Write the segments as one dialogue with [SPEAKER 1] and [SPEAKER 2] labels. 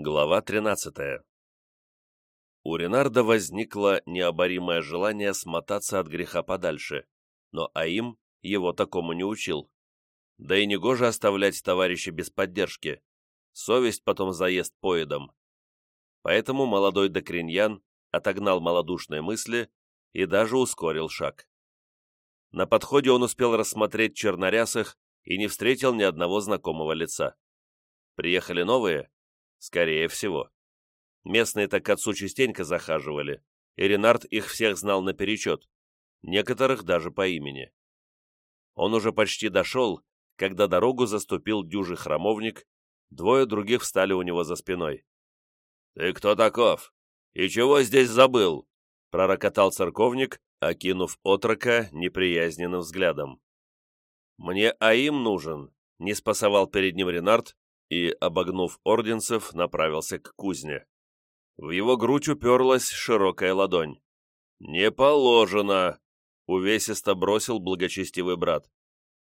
[SPEAKER 1] Глава 13 У Ренарда возникло необоримое желание смотаться от греха подальше, но Аим его такому не учил. Да и негоже оставлять товарища без поддержки. Совесть потом заест поедом. Поэтому молодой Докриньян отогнал малодушные мысли и даже ускорил шаг. На подходе он успел рассмотреть чернорясых и не встретил ни одного знакомого лица. Приехали новые? Скорее всего. Местные-то к отцу частенько захаживали, и Ренард их всех знал наперечет, некоторых даже по имени. Он уже почти дошел, когда дорогу заступил дюжий храмовник, двое других встали у него за спиной. «Ты кто таков? И чего здесь забыл?» — пророкотал церковник, окинув отрока неприязненным взглядом. «Мне Аим нужен», — не спасовал перед ним Ренард, и, обогнув орденцев, направился к кузне. В его грудь уперлась широкая ладонь. «Не положено!» — увесисто бросил благочестивый брат.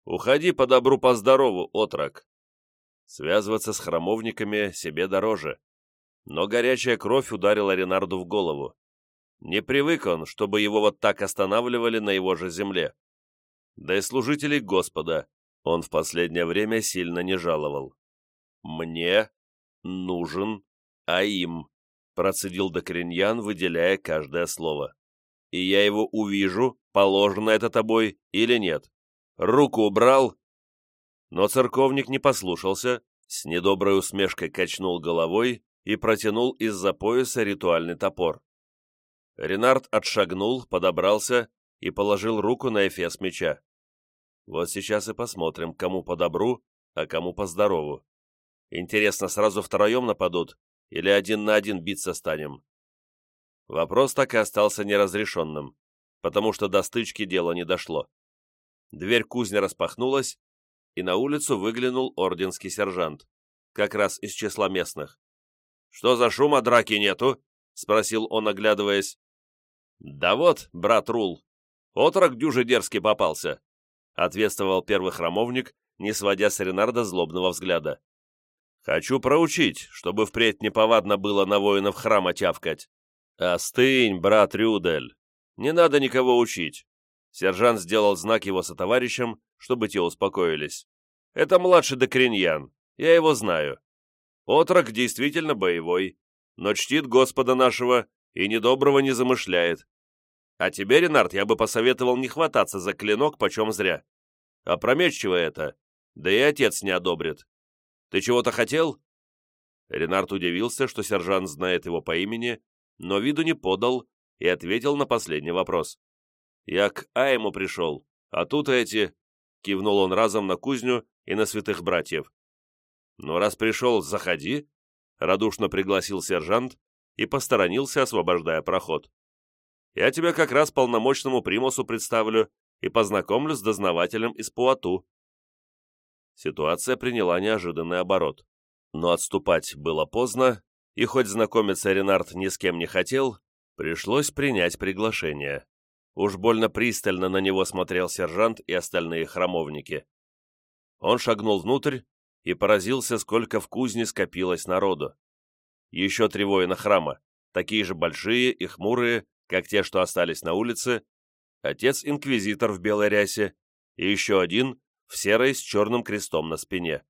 [SPEAKER 1] «Уходи по добру, по здорову, отрок!» Связываться с храмовниками себе дороже. Но горячая кровь ударила Ренарду в голову. Не привык он, чтобы его вот так останавливали на его же земле. Да и служителей Господа он в последнее время сильно не жаловал. «Мне нужен Аим», — процедил Докриньян, выделяя каждое слово. «И я его увижу, положено это тобой или нет. Руку убрал?» Но церковник не послушался, с недоброй усмешкой качнул головой и протянул из-за пояса ритуальный топор. Ренард отшагнул, подобрался и положил руку на эфес меча. Вот сейчас и посмотрим, кому по добру, а кому по здорову. Интересно, сразу втроем нападут или один на один биться станем? Вопрос так и остался неразрешенным, потому что до стычки дело не дошло. Дверь кузни распахнулась, и на улицу выглянул орденский сержант, как раз из числа местных. «Что за шума, драки нету?» — спросил он, оглядываясь. «Да вот, брат Рул, отрок дюжи дерзкий попался», — ответствовал первый храмовник, не сводя с Ренарда злобного взгляда. Хочу проучить, чтобы впредь неповадно было на воинов храма тявкать. Остынь, брат Рюдель. Не надо никого учить. Сержант сделал знак его сотоварищам, чтобы те успокоились. Это младший Докриньян, я его знаю. Отрок действительно боевой, но чтит Господа нашего и недоброго не замышляет. А тебе, Ренард, я бы посоветовал не хвататься за клинок почем зря. Опрометчиво это, да и отец не одобрит. Ты чего-то хотел?» Ренард удивился, что сержант знает его по имени, но виду не подал и ответил на последний вопрос. «Я к Айму пришел, а тут эти...» — кивнул он разом на кузню и на святых братьев. «Ну, раз пришел, заходи», — радушно пригласил сержант и посторонился, освобождая проход. «Я тебя как раз полномочному примусу представлю и познакомлю с дознавателем из Пуату ситуация приняла неожиданный оборот. Но отступать было поздно, и хоть знакомиться Ренард ни с кем не хотел, пришлось принять приглашение. Уж больно пристально на него смотрел сержант и остальные храмовники. Он шагнул внутрь и поразился, сколько в кузне скопилось народу. Еще три воина храма, такие же большие и хмурые, как те, что остались на улице, отец-инквизитор в белой рясе и еще один, в серой с черным крестом на спине.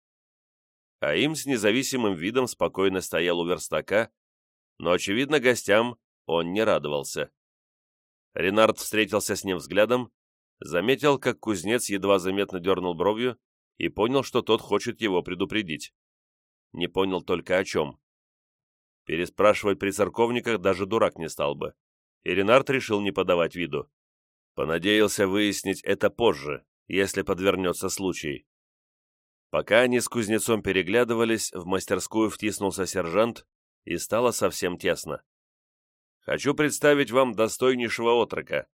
[SPEAKER 1] А им с независимым видом спокойно стоял у верстака, но, очевидно, гостям он не радовался. Ренард встретился с ним взглядом, заметил, как кузнец едва заметно дернул бровью и понял, что тот хочет его предупредить. Не понял только о чем. Переспрашивать при церковниках даже дурак не стал бы, и Ренард решил не подавать виду. Понадеялся выяснить это позже, если подвернется случай. Пока они с кузнецом переглядывались, в мастерскую втиснулся сержант, и стало совсем тесно. «Хочу представить вам достойнейшего отрока.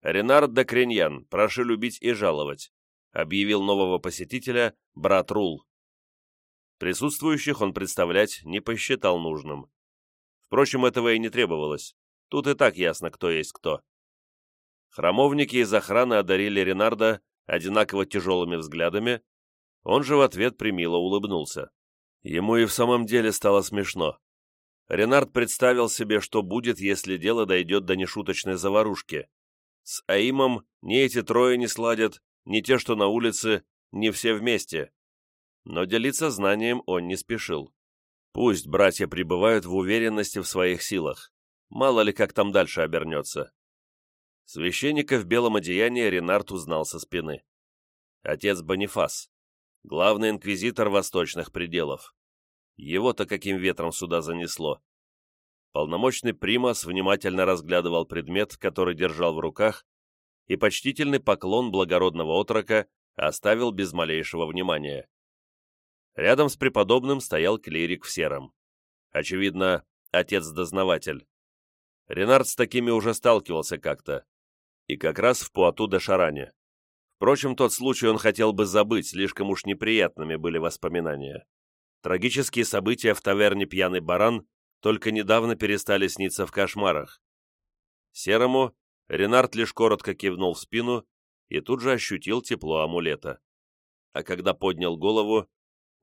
[SPEAKER 1] Ренард де Криньян, прошу любить и жаловать», объявил нового посетителя брат Рул. Присутствующих он представлять не посчитал нужным. Впрочем, этого и не требовалось. Тут и так ясно, кто есть кто. Храмовники из охраны одарили Ренарда одинаково тяжелыми взглядами, он же в ответ примило улыбнулся. Ему и в самом деле стало смешно, Ренард представил себе, что будет, если дело дойдет до нешуточной заварушки. С Аимом ни эти трое не сладят, ни те, что на улице, ни все вместе. Но делиться знанием он не спешил. Пусть братья пребывают в уверенности в своих силах. Мало ли, как там дальше обернется. Священника в белом одеянии Ренард узнал со спины. Отец Бонифас, главный инквизитор восточных пределов. Его-то каким ветром сюда занесло. Полномочный примас внимательно разглядывал предмет, который держал в руках, и почтительный поклон благородного отрока оставил без малейшего внимания. Рядом с преподобным стоял клирик в сером. Очевидно, отец-дознаватель. Ренард с такими уже сталкивался как-то. И как раз в Пуату-де-Шаране. Впрочем, тот случай он хотел бы забыть, слишком уж неприятными были воспоминания. Трагические события в таверне «Пьяный баран» только недавно перестали сниться в кошмарах. Серому Ренард лишь коротко кивнул в спину и тут же ощутил тепло амулета. А когда поднял голову,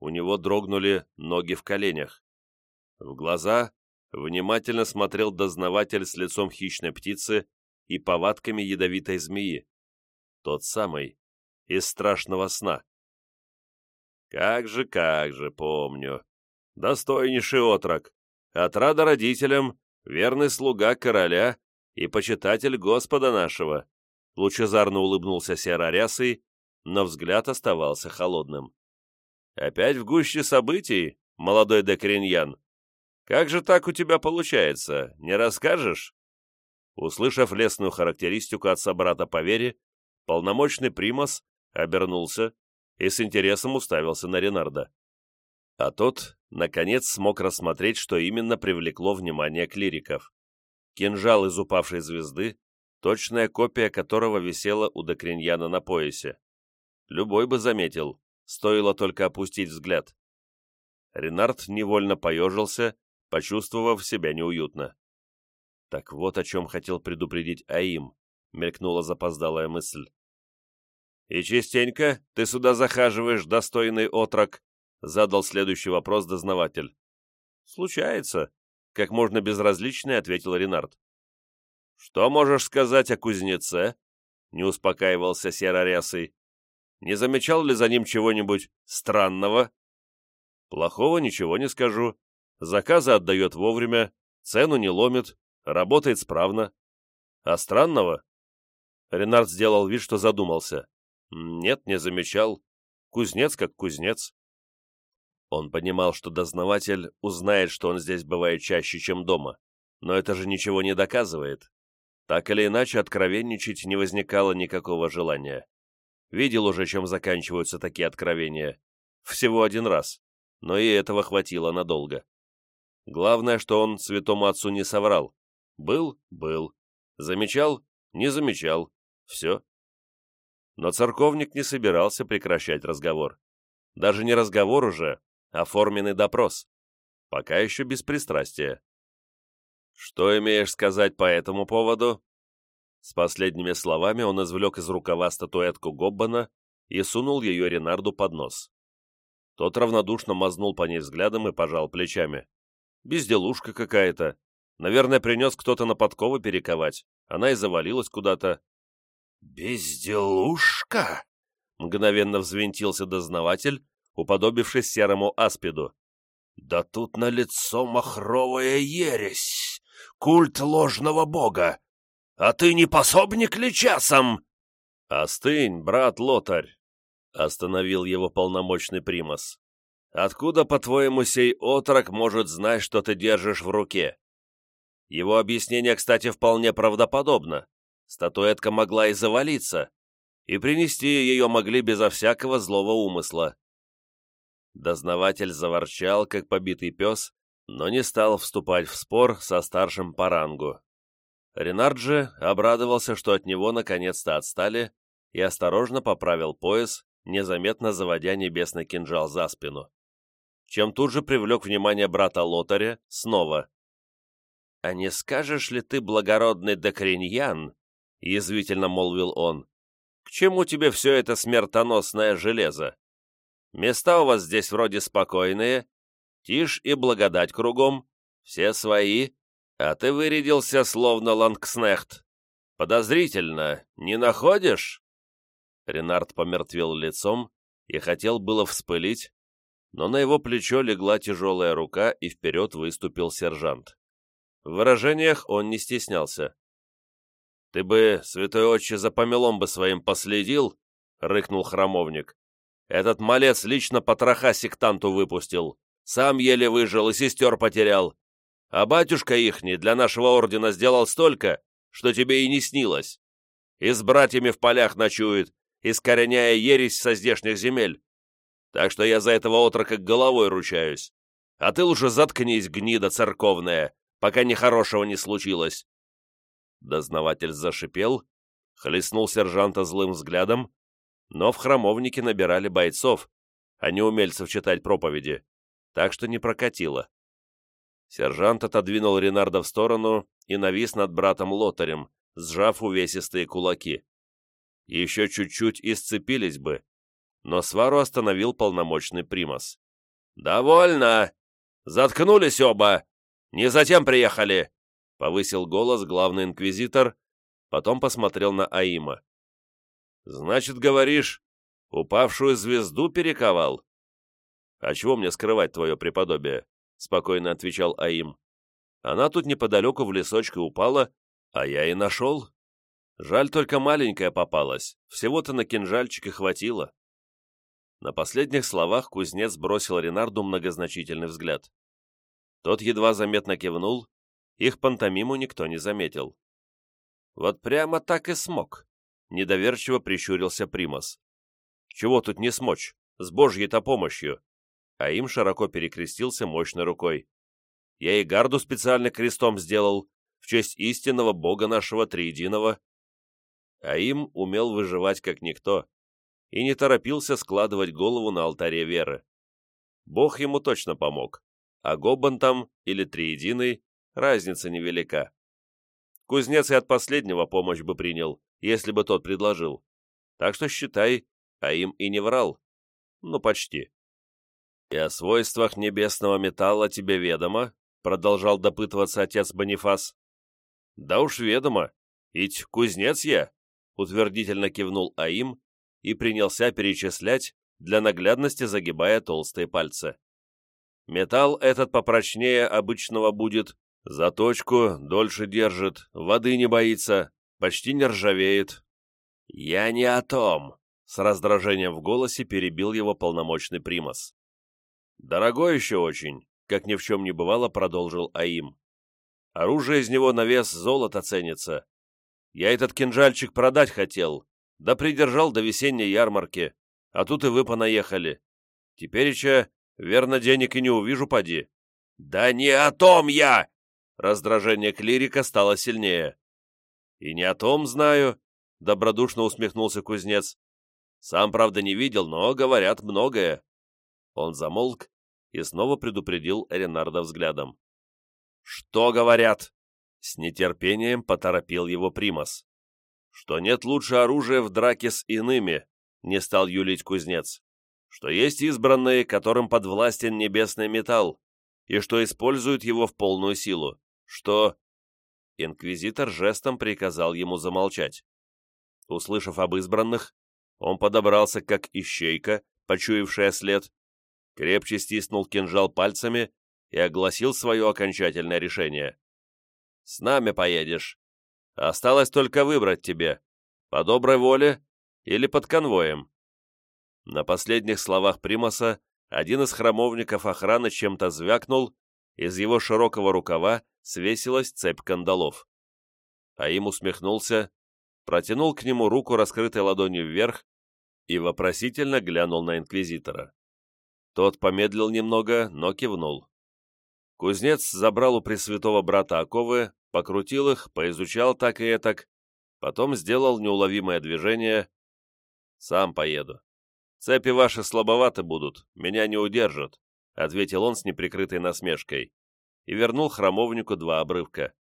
[SPEAKER 1] у него дрогнули ноги в коленях. В глаза внимательно смотрел дознаватель с лицом хищной птицы и повадками ядовитой змеи. Тот самый, из страшного сна. Как же, как же, помню. Достойнейший отрок. Отрада родителям, верный слуга короля и почитатель Господа нашего. Лучезарно улыбнулся серорясый, но взгляд оставался холодным. Опять в гуще событий, молодой декриньян? Как же так у тебя получается, не расскажешь? Услышав лесную характеристику от собрата по вере, полномочный примас обернулся и с интересом уставился на Ренарда. А тот, наконец, смог рассмотреть, что именно привлекло внимание клириков. Кинжал из упавшей звезды, точная копия которого висела у Докриньяна на поясе. Любой бы заметил, стоило только опустить взгляд. Ренард невольно поежился, почувствовав себя неуютно. Так вот о чем хотел предупредить Аим, мелькнула запоздалая мысль. «И частенько ты сюда захаживаешь, достойный отрок?» — задал следующий вопрос дознаватель. «Случается», — как можно безразличнее ответил Ренард. «Что можешь сказать о кузнеце?» — не успокаивался серорясый. «Не замечал ли за ним чего-нибудь странного?» «Плохого ничего не скажу. Заказы отдает вовремя, цену не ломит, работает справно. А странного?» Ренард сделал вид, что задумался. Нет, не замечал. Кузнец как кузнец. Он понимал, что дознаватель узнает, что он здесь бывает чаще, чем дома. Но это же ничего не доказывает. Так или иначе, откровенничать не возникало никакого желания. Видел уже, чем заканчиваются такие откровения. Всего один раз. Но и этого хватило надолго. Главное, что он святому отцу не соврал. Был — был. Замечал — не замечал. Все. Но церковник не собирался прекращать разговор. Даже не разговор уже, а форменный допрос. Пока еще без пристрастия. «Что имеешь сказать по этому поводу?» С последними словами он извлек из рукава статуэтку Гоббана и сунул ее Ренарду под нос. Тот равнодушно мазнул по ней взглядом и пожал плечами. «Безделушка какая-то. Наверное, принес кто-то на подковы перековать. Она и завалилась куда-то.
[SPEAKER 2] «Безделушка?» — мгновенно взвинтился дознаватель, уподобившись серому аспиду. «Да тут на лицо махровая ересь, культ ложного бога! А ты не пособник ли часом?»
[SPEAKER 1] «Остынь, брат Лотарь!» — остановил его полномочный примас. «Откуда, по-твоему, сей отрок может знать, что ты держишь в руке?» Его объяснение, кстати, вполне правдоподобно статуэтка могла и завалиться, и принести ее могли безо всякого злого умысла. Дознаватель заворчал, как побитый пес, но не стал вступать в спор со старшим по рангу. Ренард же обрадовался, что от него наконец-то отстали, и осторожно поправил пояс, незаметно заводя небесный кинжал за спину. Чем тут же привлек внимание брата Лотаря снова. «А не скажешь ли ты, благородный Докриньян, — язвительно молвил он. «К чему тебе все это смертоносное железо? Места у вас здесь вроде спокойные, тишь и благодать кругом, Все свои, а ты вырядился, словно лангснехт. Подозрительно, не находишь?» Ренард помертвел лицом и хотел было вспылить, но на его плечо легла тяжелая рука, и вперед выступил сержант. В выражениях он не стеснялся. «Ты бы, святой отче, за помелом бы своим последил?» — рыкнул храмовник. «Этот малец лично потроха сектанту выпустил, сам еле выжил и сестер потерял. А батюшка ихний для нашего ордена сделал столько, что тебе и не снилось. И с братьями в полях ночует, искореняя ересь со здешних земель. Так что я за этого отрока головой ручаюсь. А ты лучше заткнись, гнида церковная, пока нехорошего не случилось. Дознаватель зашипел, хлестнул сержанта злым взглядом, но в храмовнике набирали бойцов, а не умельцев читать проповеди, так что не прокатило. Сержант отодвинул Ренарда в сторону и навис над братом Лотарем, сжав увесистые кулаки. Еще чуть-чуть и сцепились бы, но свару остановил полномочный примас. «Довольно! Заткнулись оба! Не затем приехали!» Повысил голос главный инквизитор, потом посмотрел на Аима. «Значит, говоришь, упавшую звезду перековал?» «А чего мне скрывать твое преподобие?» — спокойно отвечал Аим. «Она тут неподалеку в лесочке упала, а я и нашел. Жаль, только маленькая попалась, всего-то на кинжальчике хватило». На последних словах кузнец бросил Ренарду многозначительный взгляд. Тот едва заметно кивнул их пантомиму никто не заметил. «Вот прямо так и смог», — недоверчиво прищурился Примас. «Чего тут не смочь? С божьей-то помощью!» А им широко перекрестился мощной рукой. «Я и гарду специально крестом сделал, в честь истинного бога нашего триединого». А им умел выживать как никто и не торопился складывать голову на алтаре веры. Бог ему точно помог, а Гобан там или Триединый разница невелика. Кузнец и от последнего помощь бы принял, если бы тот предложил. Так что считай, а им и не врал. Ну, почти. «И о свойствах небесного металла тебе ведомо?» продолжал допытываться отец Бонифас. «Да уж ведомо. Ведь кузнец я», утвердительно кивнул Аим и принялся перечислять, для наглядности загибая толстые пальцы. Металл этот попрочнее обычного будет, Заточку дольше держит, воды не боится, почти не ржавеет. Я не о том, с раздражением в голосе перебил его полномочный примас. Дорогой еще очень, как ни в чем не бывало, продолжил Аим. Оружие из него на вес золота ценится. Я этот кинжальчик продать хотел, да придержал до весенней ярмарки, а тут и вы понаехали. Теперь еще, верно, денег и не увижу, поди. Да не о том я! Раздражение клирика стало сильнее. «И не о том знаю», — добродушно усмехнулся кузнец. «Сам, правда, не видел, но говорят многое». Он замолк и снова предупредил Ренарда взглядом. «Что говорят?» С нетерпением поторопил его Примас. «Что нет лучше оружия в драке с иными», — не стал юлить кузнец. «Что есть избранные, которым подвластен небесный металл, и что используют его в полную силу что...» Инквизитор жестом приказал ему замолчать. Услышав об избранных, он подобрался как ищейка, почуявшая след, крепче стиснул кинжал пальцами и огласил свое окончательное решение. «С нами поедешь. Осталось только выбрать тебе, по доброй воле или под конвоем». На последних словах Примаса один из храмовников охраны чем-то звякнул, из его широкого рукава свесилась цепь кандалов. А им усмехнулся, протянул к нему руку, раскрытой ладонью вверх, и вопросительно глянул на инквизитора. Тот помедлил немного, но кивнул. Кузнец забрал у пресвятого брата оковы, покрутил их, поизучал так и этак, потом сделал неуловимое движение. «Сам поеду. Цепи ваши слабоваты будут, меня не удержат», — ответил он с неприкрытой насмешкой и вернул храмовнику два обрывка.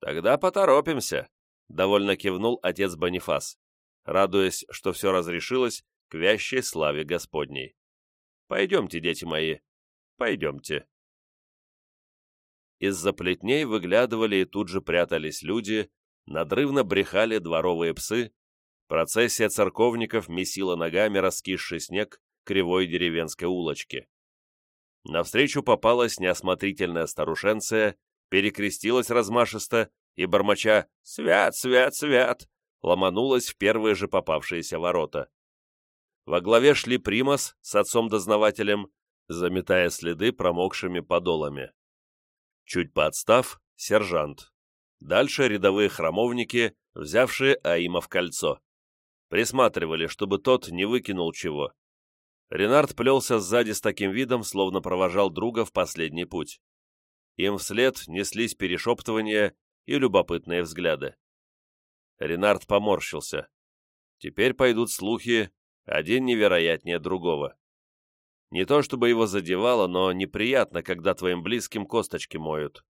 [SPEAKER 1] «Тогда поторопимся», — довольно кивнул отец Бонифас, радуясь, что все разрешилось к вящей славе Господней. «Пойдемте, дети мои, пойдемте». Из-за плетней выглядывали и тут же прятались люди, надрывно брехали дворовые псы, процессия церковников месила ногами раскисший снег кривой деревенской улочки. Навстречу попалась неосмотрительная старушенция, перекрестилась размашисто и, бормоча «Свят, свят, свят!» ломанулась в первые же попавшиеся ворота. Во главе шли Примас с отцом-дознавателем, заметая следы промокшими подолами. Чуть подстав — сержант. Дальше рядовые храмовники, взявшие Аима в кольцо. Присматривали, чтобы тот не выкинул чего. Ренард плелся сзади с таким видом, словно провожал друга в последний путь. Им вслед неслись перешептывания и любопытные взгляды. Ренард поморщился. Теперь пойдут слухи, один невероятнее другого. Не то чтобы его задевало, но неприятно, когда твоим близким косточки моют.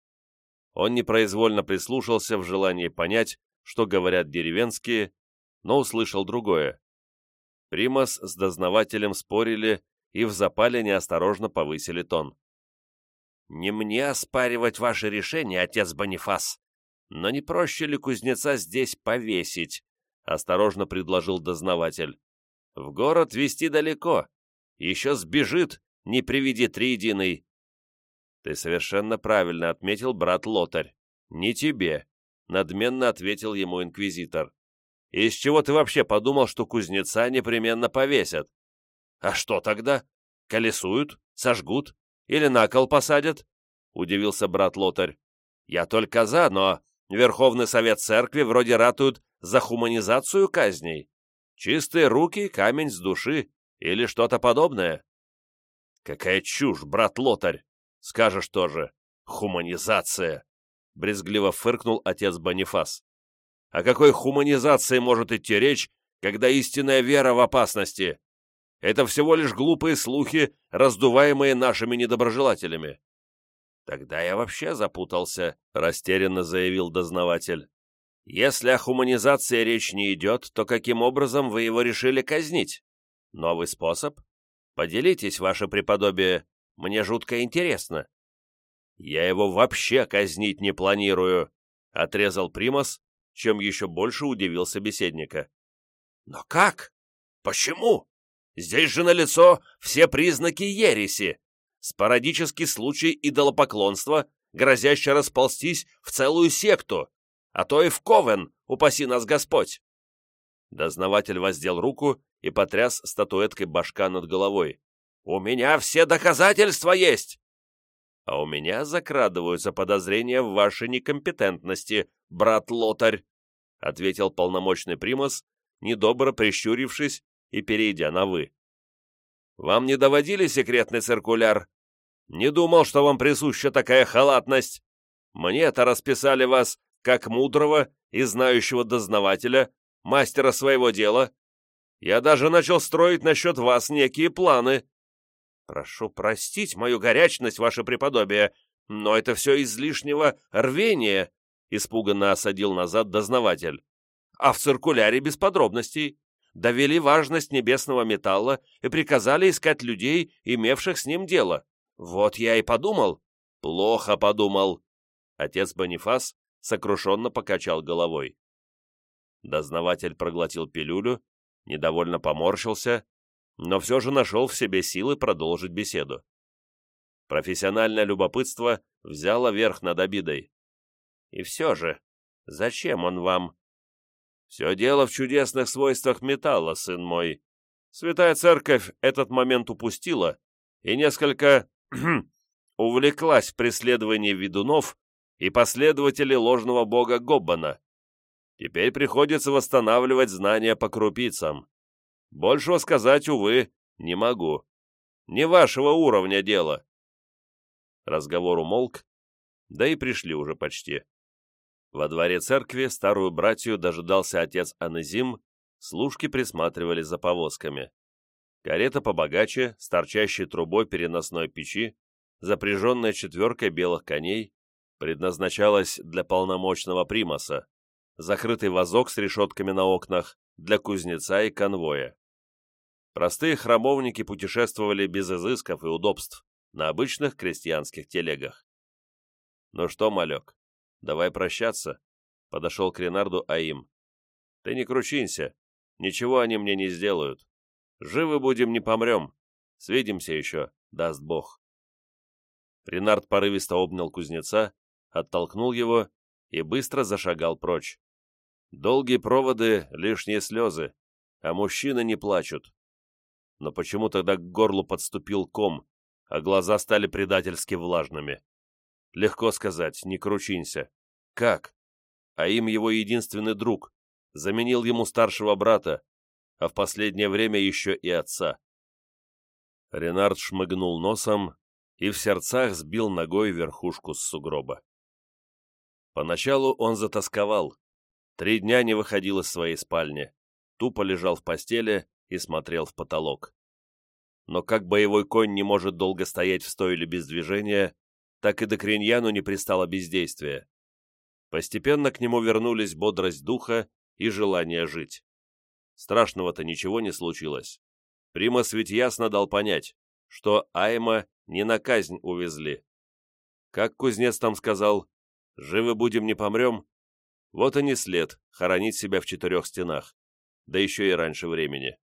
[SPEAKER 1] Он непроизвольно прислушался в желании понять, что говорят деревенские, но услышал другое. Примас с дознавателем спорили и в запале неосторожно повысили тон. «Не мне оспаривать ваше решение, отец Бонифас, но не проще ли кузнеца здесь повесить?» — осторожно предложил дознаватель. «В город вести далеко, еще сбежит, не приведи триединый. Ты совершенно правильно отметил брат Лотарь. Не тебе, надменно ответил ему инквизитор. Из чего ты вообще подумал, что кузнеца непременно повесят? А что тогда? Колесуют? Сожгут? Или на кол посадят? Удивился брат Лотарь. Я только за, но Верховный Совет Церкви вроде ратуют за хуманизацию казней. Чистые руки, камень с души. Или что-то подобное? Какая чушь, брат Лотарь! Скажешь тоже. Хуманизация! Брезгливо фыркнул отец Бонифас. О какой хуманизации может идти речь, когда истинная вера в опасности? Это всего лишь глупые слухи, раздуваемые нашими недоброжелателями. Тогда я вообще запутался, растерянно заявил дознаватель. Если о хуманизации речь не идет, то каким образом вы его решили казнить? Новый способ? Поделитесь, ваше преподобие, мне жутко интересно. Я его вообще казнить не планирую, отрезал Примас, чем еще больше удивил собеседника. Но как? Почему? Здесь же налицо все признаки ереси. Спорадический случай идолопоклонства, грозящий расползтись в целую секту, а то и в ковен, упаси нас Господь. Дознаватель воздел руку и потряс статуэткой башка над головой. «У меня все доказательства есть!» «А у меня закрадываются подозрения в вашей некомпетентности, брат Лотарь», ответил полномочный примас, недобро прищурившись и перейдя на «вы». «Вам не доводили секретный циркуляр? Не думал, что вам присуща такая халатность. Мне-то расписали вас как мудрого и знающего дознавателя, мастера своего дела, я даже начал строить насчет вас некие планы. Прошу простить мою горячность, ваше преподобие, но это все излишнего рвения, испуганно осадил назад дознаватель. А в циркуляре без подробностей. Довели важность небесного металла и приказали искать людей, имевших с ним дело. Вот я и подумал. Плохо подумал. Отец Бонифас сокрушенно покачал головой. Дознаватель проглотил пилюлю недовольно поморщился, но все же нашел в себе силы продолжить беседу. Профессиональное любопытство взяло верх над обидой. И все же, зачем он вам? Все дело в чудесных свойствах металла, сын мой. Святая Церковь этот момент упустила и несколько увлеклась в преследовании ведунов и последователей ложного бога Гоббана. Теперь приходится восстанавливать знания по крупицам. Большего сказать, увы, не могу. Не вашего уровня дело. Разговор умолк, да и пришли уже почти. Во дворе церкви старую братью дожидался отец Анезим, служки присматривали за повозками. Карета побогаче, с торчащей трубой переносной печи, запряженная четверкой белых коней, предназначалась для полномочного примаса закрытый вазок с решетками на окнах для кузнеца и конвоя. Простые храмовники путешествовали без изысков и удобств на обычных крестьянских телегах. «Ну что, малек, давай прощаться», — подошел к Ренарду Аим. «Ты не кручинься, ничего они мне не сделают. Живы будем, не помрем. Свидимся еще, даст Бог». Ренард порывисто обнял кузнеца, оттолкнул его и быстро зашагал прочь. Долгие проводы — лишние слезы, а мужчины не плачут. Но почему тогда к горлу подступил ком, а глаза стали предательски влажными? Легко сказать, не кручинься. Как? А им его единственный друг, заменил ему старшего брата, а в последнее время еще и отца. Ренард шмыгнул носом и в сердцах сбил ногой верхушку с сугроба. Поначалу он затасковал. Три дня не выходил из своей спальни, тупо лежал в постели и смотрел в потолок. Но как боевой конь не может долго стоять в стойле без движения, так и до Криньяну не пристало бездействие. Постепенно к нему вернулись бодрость духа и желание жить. Страшного-то ничего не случилось. Примас ведь ясно дал понять, что Айма не на казнь увезли. Как кузнец там сказал, живы будем, не помрем, вот и не след хоронить себя в четырех стенах, да еще и раньше времени.